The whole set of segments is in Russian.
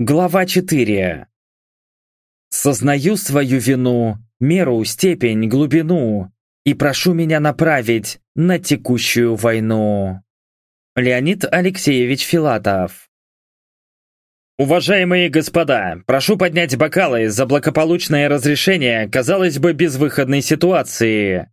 Глава 4 Сознаю свою вину, меру, степень, глубину и прошу меня направить на текущую войну. Леонид Алексеевич Филатов Уважаемые господа, прошу поднять бокалы за благополучное разрешение, казалось бы, безвыходной ситуации.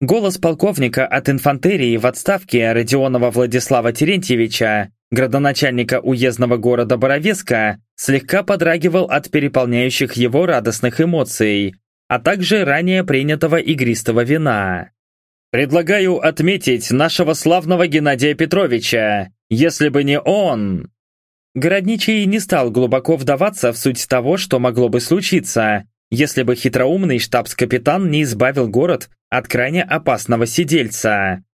Голос полковника от инфантерии в отставке Родионова Владислава Терентьевича, градоначальника уездного города Боровеска, слегка подрагивал от переполняющих его радостных эмоций, а также ранее принятого игристого вина. «Предлагаю отметить нашего славного Геннадия Петровича. Если бы не он...» Городничий не стал глубоко вдаваться в суть того, что могло бы случиться, если бы хитроумный штабс-капитан не избавил город от крайне опасного сидельца.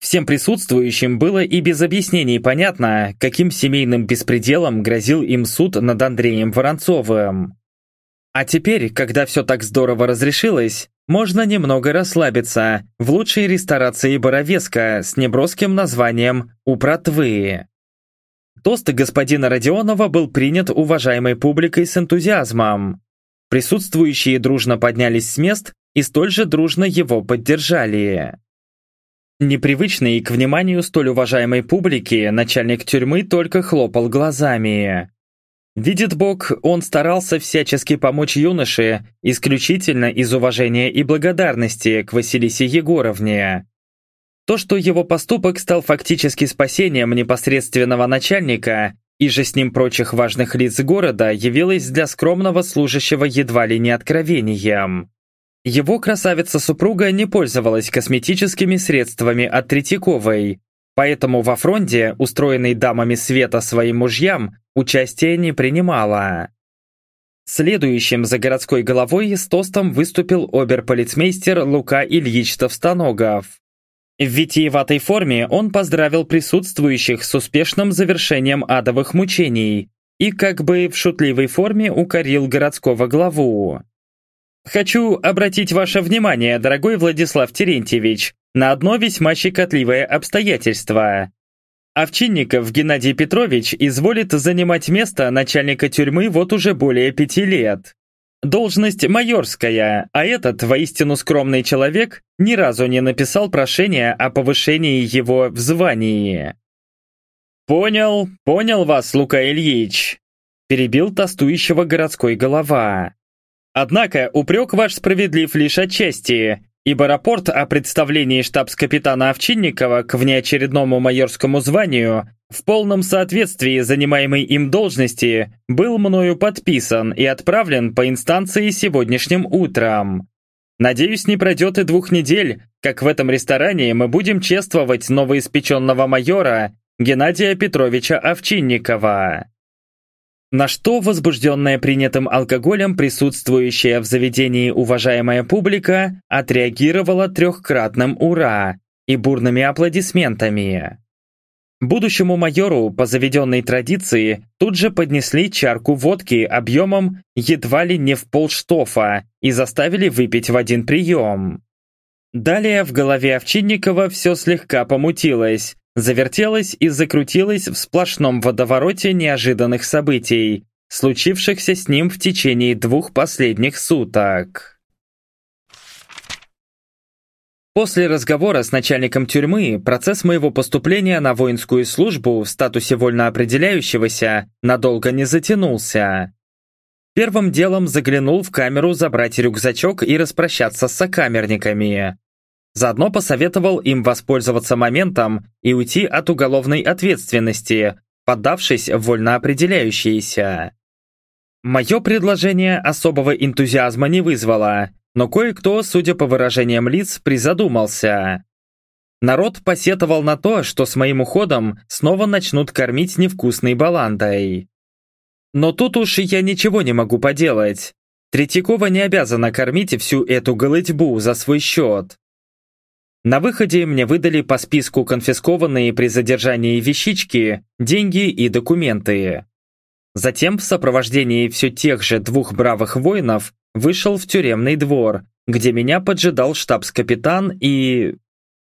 Всем присутствующим было и без объяснений понятно, каким семейным беспределом грозил им суд над Андреем Воронцовым. А теперь, когда все так здорово разрешилось, можно немного расслабиться в лучшей ресторации Боровеска с неброским названием «Упратвы». Тост господина Родионова был принят уважаемой публикой с энтузиазмом. Присутствующие дружно поднялись с мест и столь же дружно его поддержали. Непривычный к вниманию столь уважаемой публики, начальник тюрьмы только хлопал глазами. Видит Бог, он старался всячески помочь юноше исключительно из уважения и благодарности к Василисе Егоровне, то, что его поступок стал фактически спасением непосредственного начальника и же с ним прочих важных лиц города, явилось для скромного служащего едва ли не откровением. Его красавица-супруга не пользовалась косметическими средствами от Третьяковой, поэтому во фронте, устроенной дамами света своим мужьям, участия не принимала. Следующим за городской головой с тостом выступил оберполицмейстер Лука Ильич Товстоногов. В витиеватой форме он поздравил присутствующих с успешным завершением адовых мучений и как бы в шутливой форме укорил городского главу. «Хочу обратить ваше внимание, дорогой Владислав Терентьевич, на одно весьма щекотливое обстоятельство. Овчинников Геннадий Петрович изволит занимать место начальника тюрьмы вот уже более пяти лет. Должность майорская, а этот воистину скромный человек ни разу не написал прошение о повышении его в звании. «Понял, понял вас, Лука Ильич», – перебил тостующего городской голова. «Однако упрек ваш справедлив лишь отчасти, ибо рапорт о представлении штабс-капитана Овчинникова к внеочередному майорскому званию в полном соответствии занимаемой им должности был мною подписан и отправлен по инстанции сегодняшним утром. Надеюсь, не пройдет и двух недель, как в этом ресторане мы будем чествовать новоиспеченного майора Геннадия Петровича Овчинникова. На что возбужденная принятым алкоголем присутствующая в заведении уважаемая публика отреагировала трехкратным «Ура!» и бурными аплодисментами. Будущему майору, по заведенной традиции, тут же поднесли чарку водки объемом едва ли не в полштофа и заставили выпить в один прием. Далее в голове Овчинникова все слегка помутилось, завертелась и закрутилась в сплошном водовороте неожиданных событий, случившихся с ним в течение двух последних суток. После разговора с начальником тюрьмы процесс моего поступления на воинскую службу в статусе вольно определяющегося надолго не затянулся. Первым делом заглянул в камеру забрать рюкзачок и распрощаться с сокамерниками. Заодно посоветовал им воспользоваться моментом и уйти от уголовной ответственности, поддавшись вольно определяющиеся. Мое предложение особого энтузиазма не вызвало, но кое-кто, судя по выражениям лиц, призадумался. Народ посетовал на то, что с моим уходом снова начнут кормить невкусной баландой. Но тут уж я ничего не могу поделать. Третьякова не обязана кормить всю эту голытьбу за свой счет. На выходе мне выдали по списку конфискованные при задержании вещички, деньги и документы. Затем в сопровождении все тех же двух бравых воинов вышел в тюремный двор, где меня поджидал штабс-капитан и...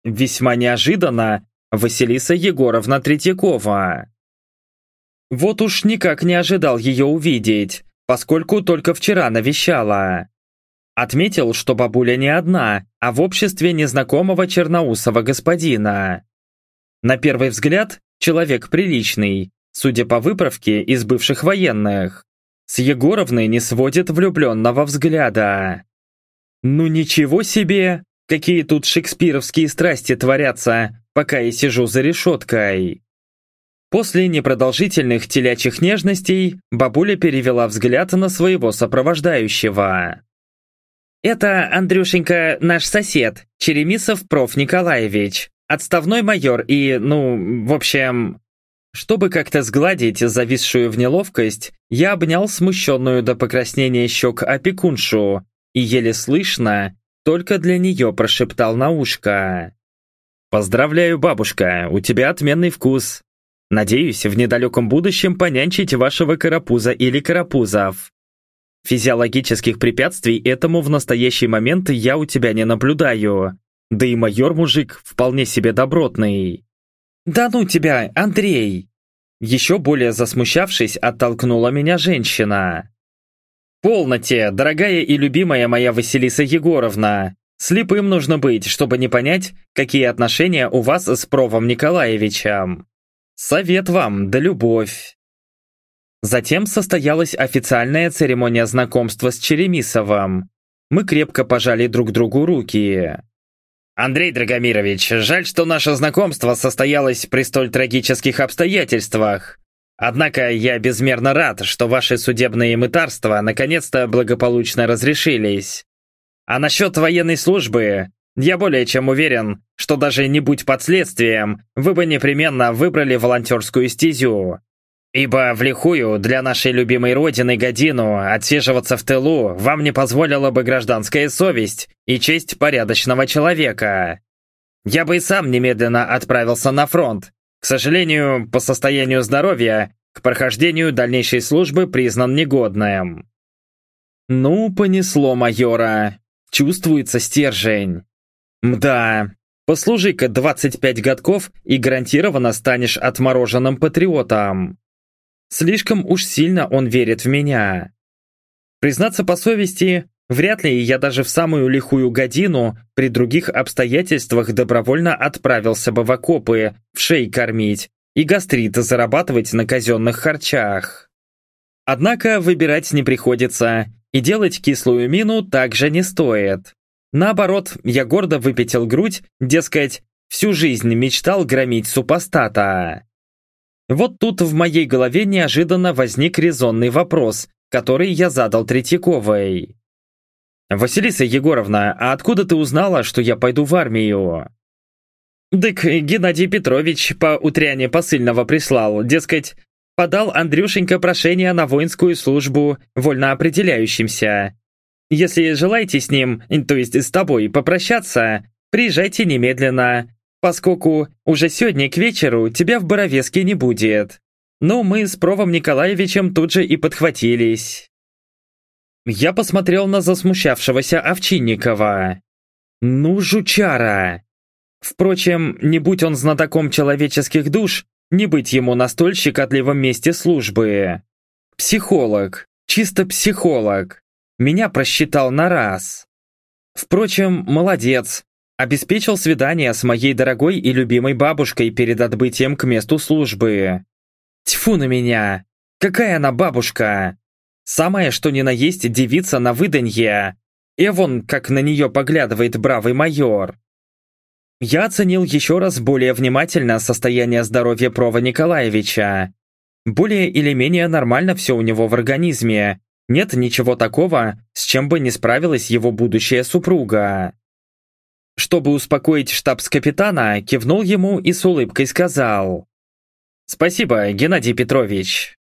Весьма неожиданно Василиса Егоровна Третьякова. Вот уж никак не ожидал ее увидеть, поскольку только вчера навещала. Отметил, что бабуля не одна, а в обществе незнакомого черноусого господина. На первый взгляд, человек приличный, судя по выправке из бывших военных. С Егоровны не сводит влюбленного взгляда. Ну ничего себе, какие тут шекспировские страсти творятся, пока я сижу за решеткой. После непродолжительных телячьих нежностей бабуля перевела взгляд на своего сопровождающего. «Это, Андрюшенька, наш сосед, Черемисов проф. Николаевич, отставной майор и, ну, в общем...» Чтобы как-то сгладить зависшую в неловкость, я обнял смущенную до покраснения щек опекуншу и еле слышно, только для нее прошептал на ушко. «Поздравляю, бабушка, у тебя отменный вкус. Надеюсь, в недалеком будущем понянчить вашего карапуза или карапузов. Физиологических препятствий этому в настоящий момент я у тебя не наблюдаю. Да и майор-мужик вполне себе добротный. «Да ну тебя, Андрей!» Еще более засмущавшись, оттолкнула меня женщина. «Полноте, дорогая и любимая моя Василиса Егоровна! Слепым нужно быть, чтобы не понять, какие отношения у вас с Провом Николаевичем. Совет вам, да любовь!» Затем состоялась официальная церемония знакомства с Черемисовым. Мы крепко пожали друг другу руки. «Андрей Драгомирович, жаль, что наше знакомство состоялось при столь трагических обстоятельствах. Однако я безмерно рад, что ваши судебные мытарства наконец-то благополучно разрешились. А насчет военной службы, я более чем уверен, что даже не будь под следствием, вы бы непременно выбрали волонтерскую стезю. Ибо в лихую для нашей любимой родины годину отсиживаться в тылу вам не позволила бы гражданская совесть и честь порядочного человека. Я бы и сам немедленно отправился на фронт. К сожалению, по состоянию здоровья, к прохождению дальнейшей службы признан негодным. Ну, понесло майора. Чувствуется стержень. Мда, послужи-ка 25 годков и гарантированно станешь отмороженным патриотом. Слишком уж сильно он верит в меня. Признаться по совести, вряд ли я даже в самую лихую годину при других обстоятельствах добровольно отправился бы в окопы, в шей кормить и гастрит зарабатывать на казенных харчах. Однако выбирать не приходится, и делать кислую мину также не стоит. Наоборот, я гордо выпятил грудь, дескать, всю жизнь мечтал громить супостата. Вот тут в моей голове неожиданно возник резонный вопрос, который я задал Третьяковой. «Василиса Егоровна, а откуда ты узнала, что я пойду в армию?» «Дык, Геннадий Петрович по утряне посыльного прислал, дескать, подал Андрюшенька прошение на воинскую службу, вольно определяющимся. Если желаете с ним, то есть с тобой, попрощаться, приезжайте немедленно поскольку уже сегодня к вечеру тебя в Боровеске не будет. Но мы с Провом Николаевичем тут же и подхватились. Я посмотрел на засмущавшегося Овчинникова. Ну, жучара! Впрочем, не будь он знатоком человеческих душ, не быть ему на столь щекотливом месте службы. Психолог, чисто психолог. Меня просчитал на раз. Впрочем, молодец, Обеспечил свидание с моей дорогой и любимой бабушкой перед отбытием к месту службы. Тьфу на меня! Какая она бабушка! Самая что ни на есть девица на выданье. И вон, как на нее поглядывает бравый майор. Я оценил еще раз более внимательно состояние здоровья Прова Николаевича. Более или менее нормально все у него в организме. Нет ничего такого, с чем бы не справилась его будущая супруга. Чтобы успокоить штабс-капитана, кивнул ему и с улыбкой сказал. «Спасибо, Геннадий Петрович».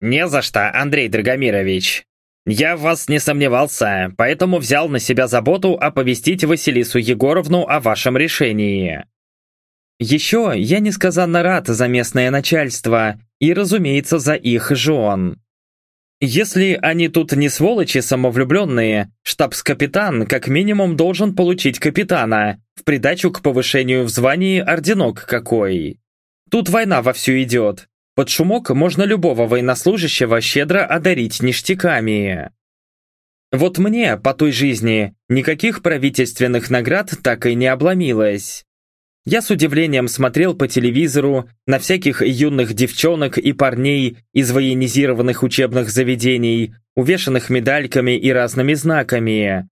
«Не за что, Андрей Драгомирович. Я в вас не сомневался, поэтому взял на себя заботу оповестить Василису Егоровну о вашем решении». Еще я несказанно рад за местное начальство и, разумеется, за их жен. Если они тут не сволочи самовлюбленные, штабс-капитан как минимум должен получить капитана, в придачу к повышению в звании орденок какой. Тут война вовсю идет, Под шумок можно любого военнослужащего щедро одарить ништяками. Вот мне по той жизни никаких правительственных наград так и не обломилось. Я с удивлением смотрел по телевизору на всяких юных девчонок и парней из военизированных учебных заведений, увешанных медальками и разными знаками.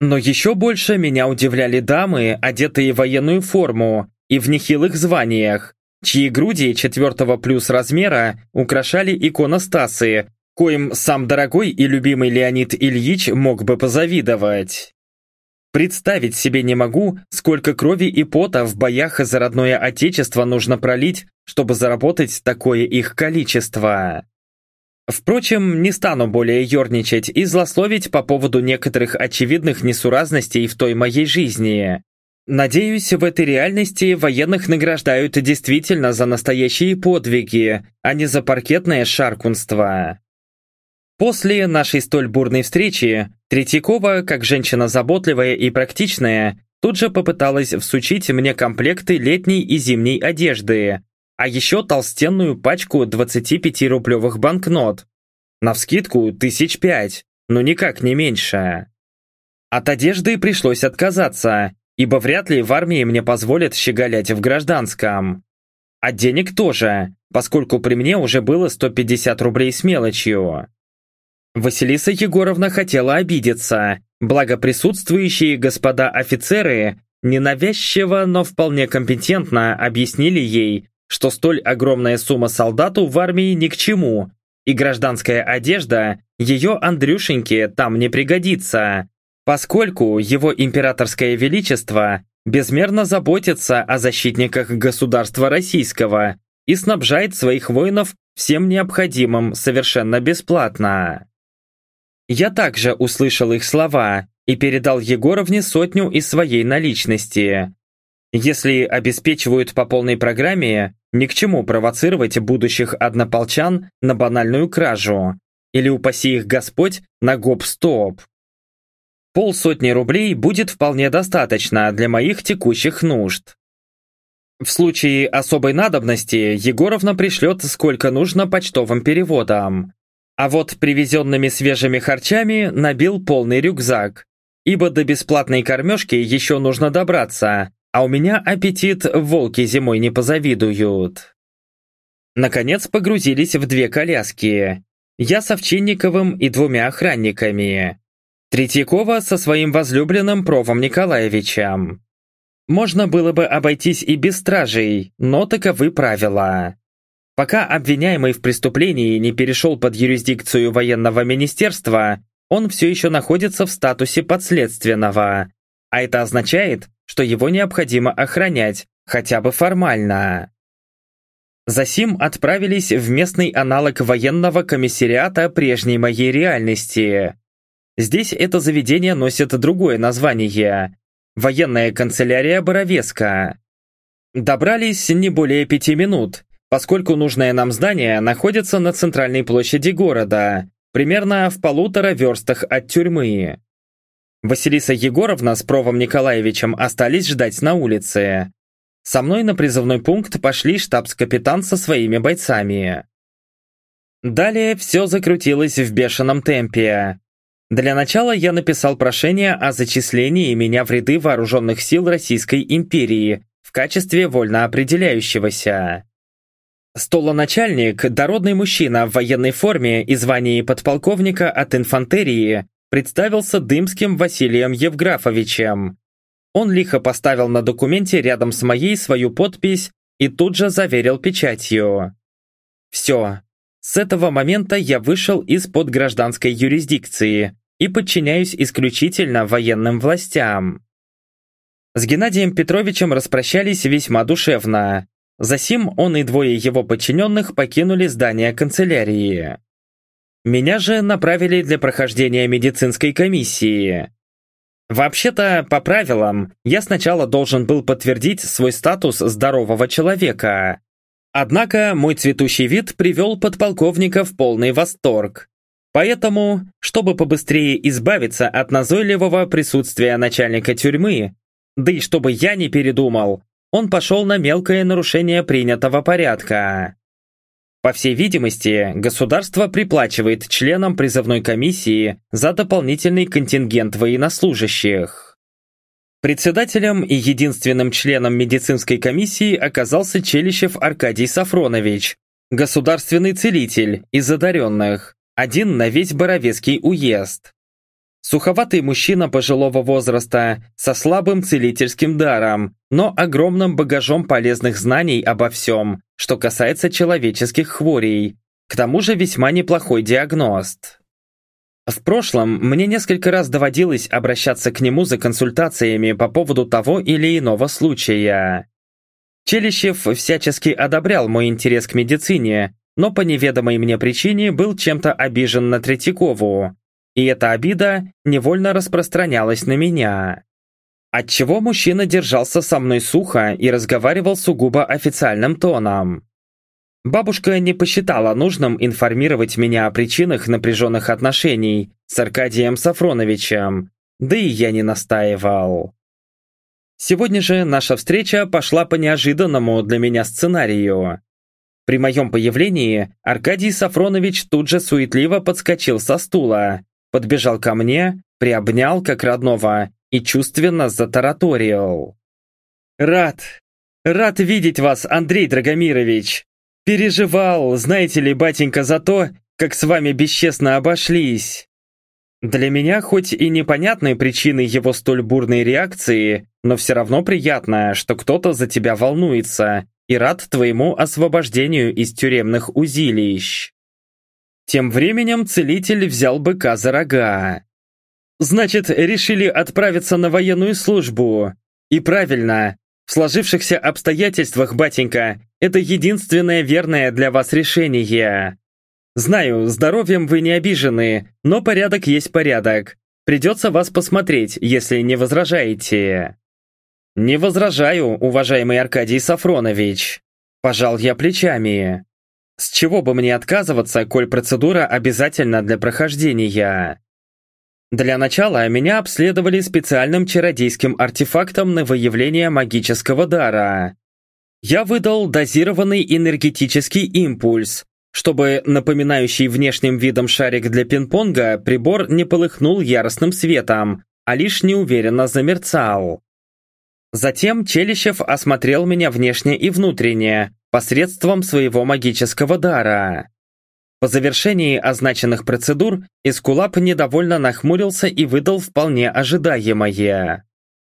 Но еще больше меня удивляли дамы, одетые в военную форму и в нехилых званиях, чьи груди четвертого плюс размера украшали иконостасы, коим сам дорогой и любимый Леонид Ильич мог бы позавидовать. Представить себе не могу, сколько крови и пота в боях за родное отечество нужно пролить, чтобы заработать такое их количество. Впрочем, не стану более ерничать и злословить по поводу некоторых очевидных несуразностей в той моей жизни. Надеюсь, в этой реальности военных награждают действительно за настоящие подвиги, а не за паркетное шаркунство. После нашей столь бурной встречи, Третьякова, как женщина заботливая и практичная, тут же попыталась всучить мне комплекты летней и зимней одежды, а еще толстенную пачку 25-рублевых банкнот. Навскидку тысяч пять, но никак не меньше. От одежды пришлось отказаться, ибо вряд ли в армии мне позволят щеголять в гражданском. От денег тоже, поскольку при мне уже было 150 рублей с мелочью. Василиса Егоровна хотела обидеться, благо присутствующие господа офицеры ненавязчиво, но вполне компетентно объяснили ей, что столь огромная сумма солдату в армии ни к чему, и гражданская одежда ее Андрюшеньке там не пригодится, поскольку его императорское величество безмерно заботится о защитниках государства российского и снабжает своих воинов всем необходимым совершенно бесплатно. Я также услышал их слова и передал Егоровне сотню из своей наличности. Если обеспечивают по полной программе, ни к чему провоцировать будущих однополчан на банальную кражу. Или упаси их Господь на гоп-стоп. Полсотни рублей будет вполне достаточно для моих текущих нужд. В случае особой надобности Егоровна пришлет сколько нужно почтовым переводом. А вот привезенными свежими харчами набил полный рюкзак. Ибо до бесплатной кормежки еще нужно добраться, а у меня аппетит волки зимой не позавидуют. Наконец погрузились в две коляски. Я с Овчинниковым и двумя охранниками. Третьякова со своим возлюбленным Провом Николаевичем. Можно было бы обойтись и без стражей, но таковы правила. Пока обвиняемый в преступлении не перешел под юрисдикцию военного министерства, он все еще находится в статусе подследственного. А это означает, что его необходимо охранять, хотя бы формально. Засим отправились в местный аналог военного комиссариата прежней моей реальности. Здесь это заведение носит другое название – Военная канцелярия Боровеска. Добрались не более пяти минут, поскольку нужное нам здание находится на центральной площади города, примерно в полутора верстах от тюрьмы. Василиса Егоровна с Провом Николаевичем остались ждать на улице. Со мной на призывной пункт пошли штабс-капитан со своими бойцами. Далее все закрутилось в бешеном темпе. Для начала я написал прошение о зачислении меня в ряды вооруженных сил Российской империи в качестве вольно определяющегося. Столоначальник, дородный мужчина в военной форме и звании подполковника от инфантерии, представился Дымским Василием Евграфовичем. Он лихо поставил на документе рядом с моей свою подпись и тут же заверил печатью. Все. С этого момента я вышел из-под гражданской юрисдикции и подчиняюсь исключительно военным властям. С Геннадием Петровичем распрощались весьма душевно. Засим он и двое его подчиненных покинули здание канцелярии. Меня же направили для прохождения медицинской комиссии. Вообще-то, по правилам, я сначала должен был подтвердить свой статус здорового человека. Однако мой цветущий вид привел подполковника в полный восторг. Поэтому, чтобы побыстрее избавиться от назойливого присутствия начальника тюрьмы, да и чтобы я не передумал, он пошел на мелкое нарушение принятого порядка. По всей видимости, государство приплачивает членам призывной комиссии за дополнительный контингент военнослужащих. Председателем и единственным членом медицинской комиссии оказался Челищев Аркадий Сафронович, государственный целитель из одаренных, один на весь Боровецкий уезд. Суховатый мужчина пожилого возраста, со слабым целительским даром, но огромным багажом полезных знаний обо всем, что касается человеческих хворей. К тому же весьма неплохой диагност. В прошлом мне несколько раз доводилось обращаться к нему за консультациями по поводу того или иного случая. Челищев всячески одобрял мой интерес к медицине, но по неведомой мне причине был чем-то обижен на Третьякову, и эта обида невольно распространялась на меня. Отчего мужчина держался со мной сухо и разговаривал сугубо официальным тоном. Бабушка не посчитала нужным информировать меня о причинах напряженных отношений с Аркадием Сафроновичем, да и я не настаивал. Сегодня же наша встреча пошла по неожиданному для меня сценарию. При моем появлении Аркадий Сафронович тут же суетливо подскочил со стула, подбежал ко мне, приобнял как родного и чувственно затараторил. «Рад, рад видеть вас, Андрей Драгомирович! Переживал, знаете ли, батенька, за то, как с вами бесчестно обошлись!» Для меня хоть и непонятны причины его столь бурной реакции, но все равно приятно, что кто-то за тебя волнуется и рад твоему освобождению из тюремных узилищ. Тем временем целитель взял быка за рога. Значит, решили отправиться на военную службу. И правильно. В сложившихся обстоятельствах, батенька, это единственное верное для вас решение. Знаю, здоровьем вы не обижены, но порядок есть порядок. Придется вас посмотреть, если не возражаете. Не возражаю, уважаемый Аркадий Сафронович. Пожал я плечами. С чего бы мне отказываться, коль процедура обязательна для прохождения? Для начала меня обследовали специальным чародейским артефактом на выявление магического дара. Я выдал дозированный энергетический импульс, чтобы напоминающий внешним видом шарик для пинг-понга прибор не полыхнул яростным светом, а лишь неуверенно замерцал. Затем Челищев осмотрел меня внешне и внутренне, посредством своего магического дара. По завершении означенных процедур Искулап недовольно нахмурился и выдал вполне ожидаемое.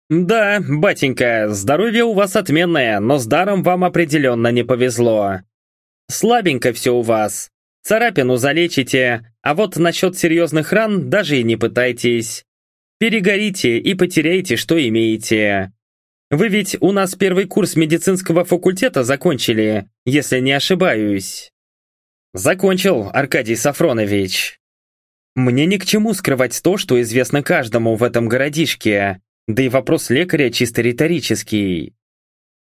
«Да, батенька, здоровье у вас отменное, но с даром вам определенно не повезло. Слабенько все у вас. Царапину залечите, а вот насчет серьезных ран даже и не пытайтесь. Перегорите и потеряете, что имеете. Вы ведь у нас первый курс медицинского факультета закончили, если не ошибаюсь. Закончил, Аркадий Сафронович. Мне ни к чему скрывать то, что известно каждому в этом городишке, да и вопрос лекаря чисто риторический.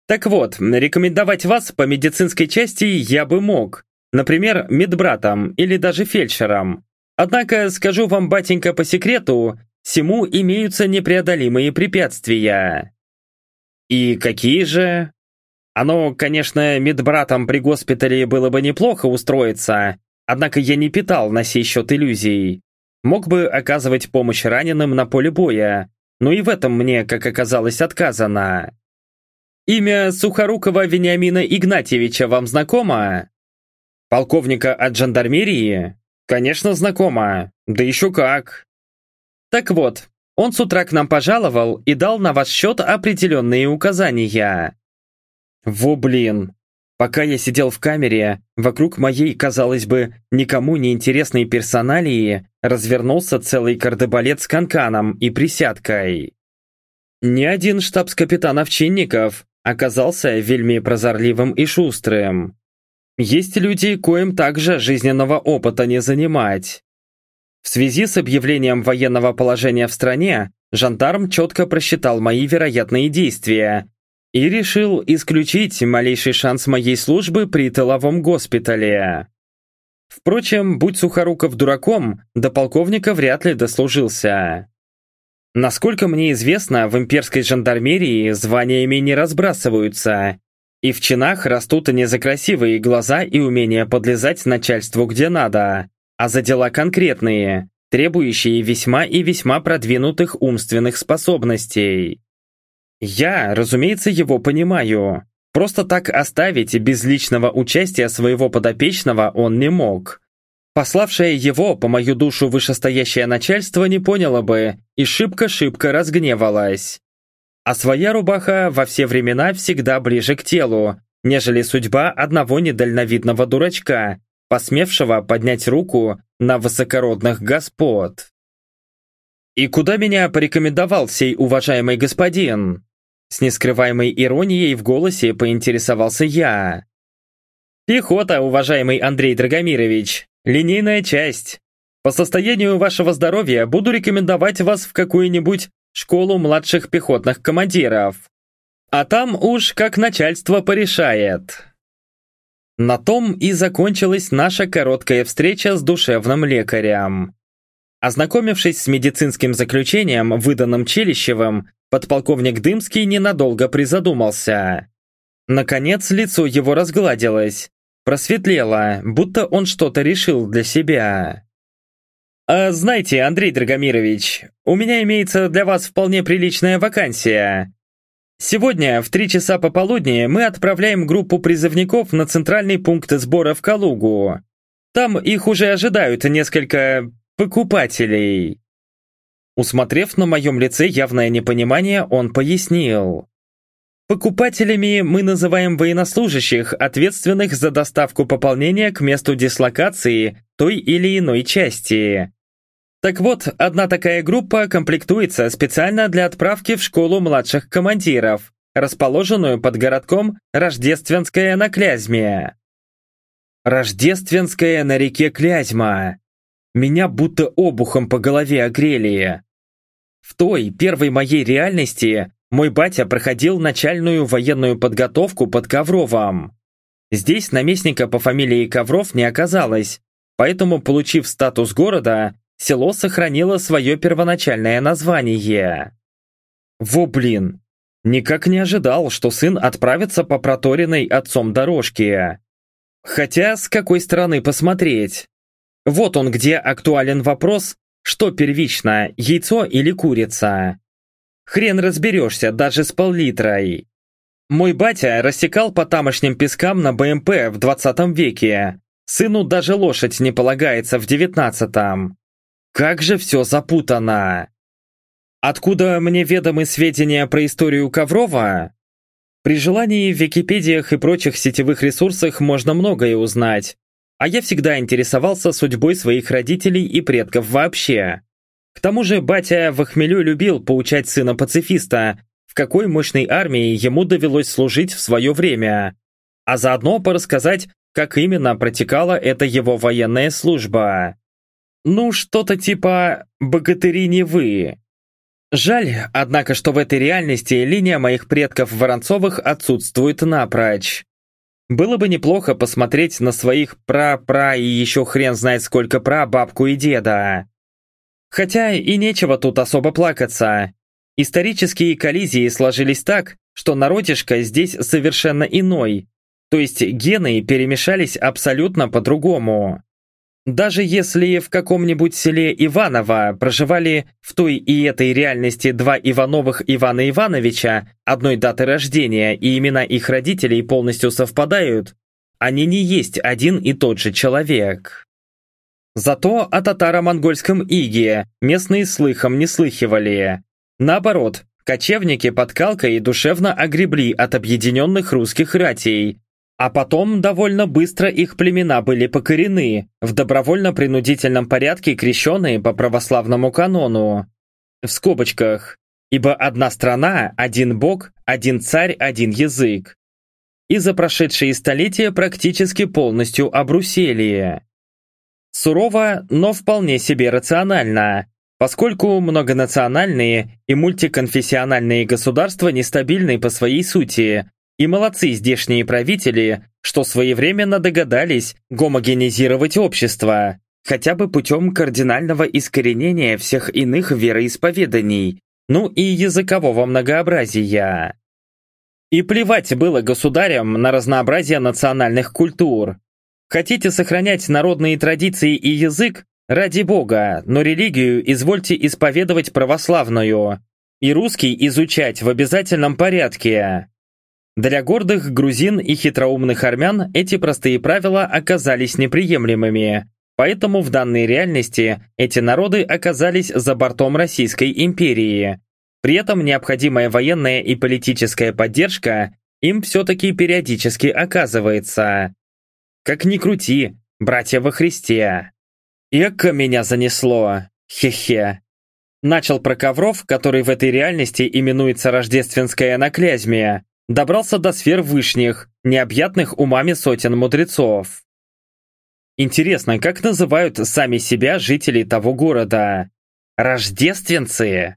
Так вот, рекомендовать вас по медицинской части я бы мог, например, медбратом или даже фельдшером. Однако, скажу вам, батенька, по секрету, всему имеются непреодолимые препятствия. И какие же? Оно, конечно, медбратом при госпитале было бы неплохо устроиться, однако я не питал на сей счет иллюзий. Мог бы оказывать помощь раненым на поле боя, но и в этом мне, как оказалось, отказано. Имя Сухорукова Вениамина Игнатьевича вам знакомо? Полковника от жандармерии? Конечно, знакомо. Да еще как. Так вот, он с утра к нам пожаловал и дал на ваш счет определенные указания. Во блин. Пока я сидел в камере, вокруг моей, казалось бы, никому не интересной персоналии развернулся целый кардебалет с канканом и присядкой. Ни один штабс-капитан Овчинников оказался вельми прозорливым и шустрым. Есть люди, коим также жизненного опыта не занимать. В связи с объявлением военного положения в стране, жандарм четко просчитал мои вероятные действия и решил исключить малейший шанс моей службы при тыловом госпитале. Впрочем, будь Сухоруков дураком, до полковника вряд ли дослужился. Насколько мне известно, в имперской жандармерии званиями не разбрасываются, И в чинах растут не за красивые глаза и умение подлезать начальству где надо, а за дела конкретные, требующие весьма и весьма продвинутых умственных способностей. Я, разумеется, его понимаю. Просто так оставить без личного участия своего подопечного он не мог. Пославшее его по мою душу вышестоящее начальство не поняло бы и шибко-шибко разгневалось. А своя рубаха во все времена всегда ближе к телу, нежели судьба одного недальновидного дурачка, посмевшего поднять руку на высокородных господ. «И куда меня порекомендовал сей уважаемый господин?» С нескрываемой иронией в голосе поинтересовался я. «Пехота, уважаемый Андрей Драгомирович, линейная часть. По состоянию вашего здоровья буду рекомендовать вас в какую-нибудь школу младших пехотных командиров. А там уж как начальство порешает». На том и закончилась наша короткая встреча с душевным лекарем. Ознакомившись с медицинским заключением, выданным Челищевым, подполковник Дымский ненадолго призадумался. Наконец лицо его разгладилось, просветлело, будто он что-то решил для себя. «А знаете, Андрей Драгомирович, у меня имеется для вас вполне приличная вакансия. Сегодня в три часа пополудни мы отправляем группу призывников на центральный пункт сбора в Калугу. Там их уже ожидают несколько покупателей. Усмотрев на моем лице явное непонимание, он пояснил. Покупателями мы называем военнослужащих, ответственных за доставку пополнения к месту дислокации той или иной части. Так вот, одна такая группа комплектуется специально для отправки в школу младших командиров, расположенную под городком Рождественская на Клязьме. Рождественская на реке Клязьма. Меня будто обухом по голове огрели. В той, первой моей реальности, мой батя проходил начальную военную подготовку под Ковровом. Здесь наместника по фамилии Ковров не оказалось, поэтому, получив статус города, село сохранило свое первоначальное название. Во блин! Никак не ожидал, что сын отправится по проторенной отцом дорожке. Хотя, с какой стороны посмотреть? Вот он где актуален вопрос, что первично, яйцо или курица. Хрен разберешься даже с пол-литрой. Мой батя рассекал по тамошним пескам на БМП в 20 веке. Сыну даже лошадь не полагается в 19-м. Как же все запутано! Откуда мне ведомы сведения про историю Коврова? При желании в Википедиях и прочих сетевых ресурсах можно многое узнать, а я всегда интересовался судьбой своих родителей и предков вообще. К тому же батя в хмелю любил поучать сына пацифиста, в какой мощной армии ему довелось служить в свое время, а заодно порассказать, как именно протекала эта его военная служба. Ну, что-то типа «богатыри не вы». Жаль, однако, что в этой реальности линия моих предков Воронцовых отсутствует напрочь. Было бы неплохо посмотреть на своих пра-пра и еще хрен знает сколько пра-бабку и деда. Хотя и нечего тут особо плакаться. Исторические коллизии сложились так, что народишко здесь совершенно иной, то есть гены перемешались абсолютно по-другому. Даже если в каком-нибудь селе Иваново проживали в той и этой реальности два Ивановых Ивана Ивановича, одной даты рождения и имена их родителей полностью совпадают, они не есть один и тот же человек. Зато о татаро-монгольском иге местные слыхом не слыхивали. Наоборот, кочевники под Калкой душевно огребли от объединенных русских ратей, а потом довольно быстро их племена были покорены, в добровольно-принудительном порядке крещенные по православному канону. В скобочках, ибо одна страна, один бог, один царь, один язык. И за прошедшие столетия практически полностью обрусели. Сурово, но вполне себе рационально, поскольку многонациональные и мультиконфессиональные государства нестабильны по своей сути, и молодцы здешние правители, что своевременно догадались гомогенизировать общество, хотя бы путем кардинального искоренения всех иных вероисповеданий, ну и языкового многообразия. И плевать было государям на разнообразие национальных культур. Хотите сохранять народные традиции и язык? Ради бога, но религию извольте исповедовать православную. И русский изучать в обязательном порядке. Для гордых грузин и хитроумных армян эти простые правила оказались неприемлемыми, поэтому в данной реальности эти народы оказались за бортом Российской империи, при этом необходимая военная и политическая поддержка им все-таки периодически оказывается. Как ни крути, братья во Христе. Эко меня занесло, хе-хе. Начал про ковров, который в этой реальности именуется рождественская на клязьме, добрался до сфер вышних, необъятных умами сотен мудрецов. Интересно, как называют сами себя жители того города? Рождественцы?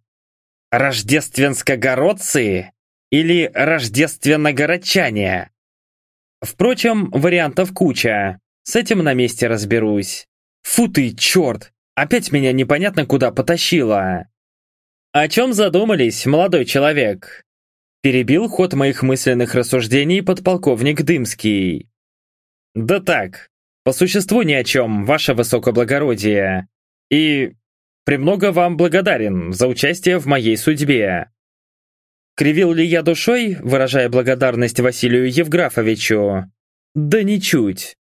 Рождественскогородцы или рождественногородчане? Впрочем, вариантов куча. С этим на месте разберусь. Фу ты, черт! Опять меня непонятно куда потащило. О чем задумались, молодой человек? Перебил ход моих мысленных рассуждений подполковник Дымский. Да так, по существу ни о чем, ваше высокоблагородие. И Премного вам благодарен за участие в моей судьбе. Кривил ли я душой, выражая благодарность Василию Евграфовичу? Да ничуть.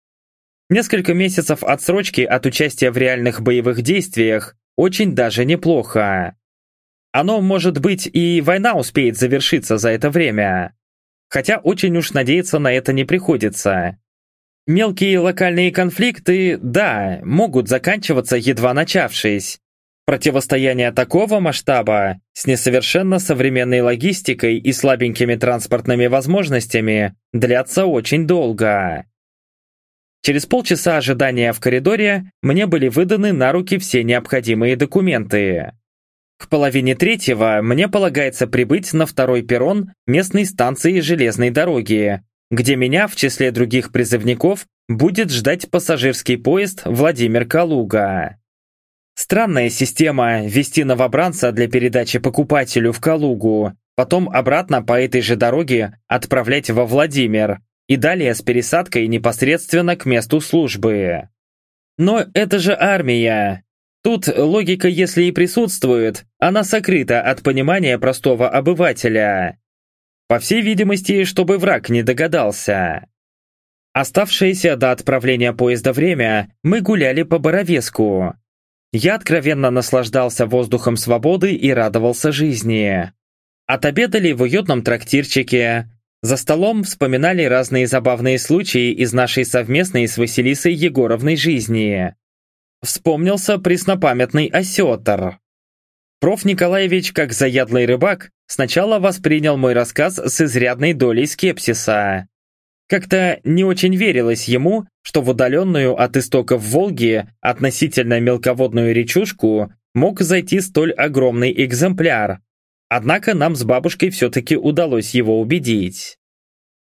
Несколько месяцев отсрочки от участия в реальных боевых действиях очень даже неплохо. Оно, может быть, и война успеет завершиться за это время. Хотя очень уж надеяться на это не приходится. Мелкие локальные конфликты, да, могут заканчиваться едва начавшись, Противостояние такого масштаба с несовершенно современной логистикой и слабенькими транспортными возможностями длятся очень долго. Через полчаса ожидания в коридоре мне были выданы на руки все необходимые документы. К половине третьего мне полагается прибыть на второй перрон местной станции железной дороги, где меня, в числе других призывников, будет ждать пассажирский поезд Владимир-Калуга. Странная система вести новобранца для передачи покупателю в Калугу, потом обратно по этой же дороге отправлять во Владимир и далее с пересадкой непосредственно к месту службы. Но это же армия. Тут логика, если и присутствует, она сокрыта от понимания простого обывателя. По всей видимости, чтобы враг не догадался. Оставшееся до отправления поезда время мы гуляли по Боровеску, я откровенно наслаждался воздухом свободы и радовался жизни. Отобедали в уютном трактирчике. За столом вспоминали разные забавные случаи из нашей совместной с Василисой Егоровной жизни. Вспомнился преснопамятный осетр. Проф. Николаевич, как заядлый рыбак, сначала воспринял мой рассказ с изрядной долей скепсиса. Как-то не очень верилось ему, что в удаленную от истоков Волги относительно мелководную речушку мог зайти столь огромный экземпляр. Однако нам с бабушкой все-таки удалось его убедить.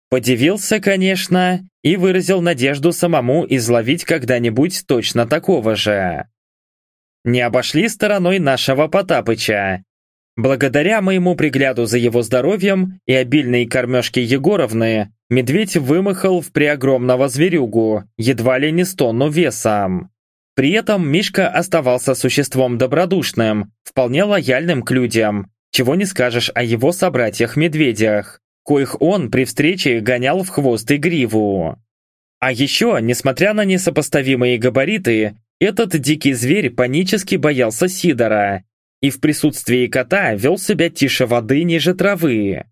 Подивился, конечно, и выразил надежду самому изловить когда-нибудь точно такого же. Не обошли стороной нашего Потапыча, Благодаря моему пригляду за его здоровьем и обильной кормежке Егоровны, медведь вымахал в преогромного зверюгу, едва ли не с тонну весом. При этом Мишка оставался существом добродушным, вполне лояльным к людям, чего не скажешь о его собратьях-медведях, коих он при встрече гонял в хвост и гриву. А еще, несмотря на несопоставимые габариты, этот дикий зверь панически боялся Сидора и в присутствии кота вел себя тише воды ниже травы.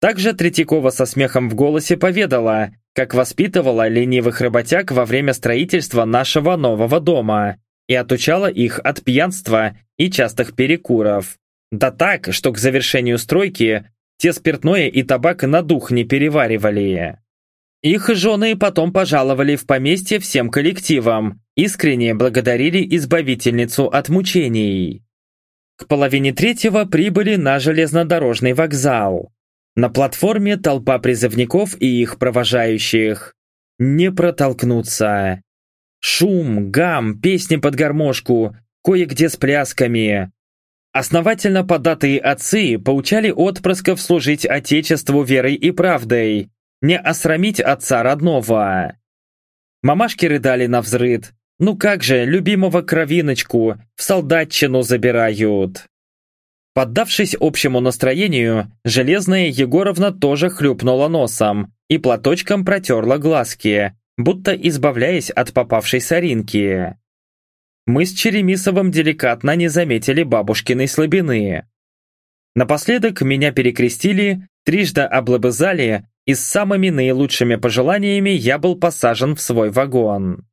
Также Третьякова со смехом в голосе поведала, как воспитывала ленивых работяг во время строительства нашего нового дома и отучала их от пьянства и частых перекуров. Да так, что к завершению стройки те спиртное и табак на дух не переваривали. Их жены потом пожаловали в поместье всем коллективам, искренне благодарили избавительницу от мучений. К половине третьего прибыли на железнодорожный вокзал. На платформе толпа призывников и их провожающих. Не протолкнуться. Шум, гам, песни под гармошку, кое-где с плясками. Основательно податые отцы поучали отпрысков служить Отечеству верой и правдой, не осрамить отца родного. Мамашки рыдали на взрыд. Ну как же, любимого кровиночку в солдатчину забирают. Поддавшись общему настроению, Железная Егоровна тоже хлюпнула носом и платочком протерла глазки, будто избавляясь от попавшей соринки. Мы с Черемисовым деликатно не заметили бабушкиной слабины. Напоследок меня перекрестили, трижды облобызали, и с самыми наилучшими пожеланиями я был посажен в свой вагон.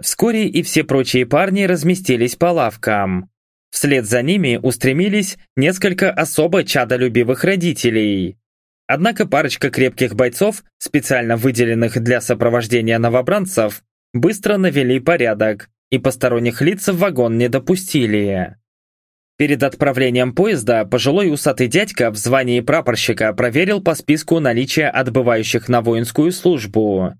Вскоре и все прочие парни разместились по лавкам. Вслед за ними устремились несколько особо чадолюбивых родителей. Однако парочка крепких бойцов, специально выделенных для сопровождения новобранцев, быстро навели порядок и посторонних лиц в вагон не допустили. Перед отправлением поезда пожилой усатый дядька в звании прапорщика проверил по списку наличие отбывающих на воинскую службу.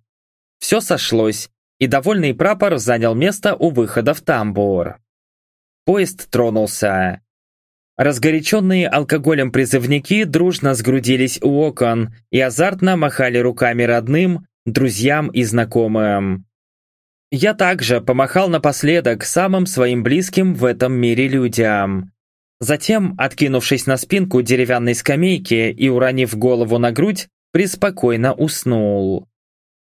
Все сошлось, и довольный прапор занял место у выхода в тамбур. Поезд тронулся. Разгоряченные алкоголем призывники дружно сгрудились у окон и азартно махали руками родным, друзьям и знакомым. Я также помахал напоследок самым своим близким в этом мире людям. Затем, откинувшись на спинку деревянной скамейки и уронив голову на грудь, преспокойно уснул.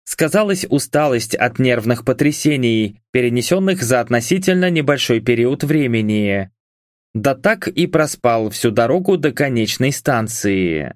Сказалась усталость от нервных потрясений, перенесенных за относительно небольшой период времени. Да так и проспал всю дорогу до конечной станции.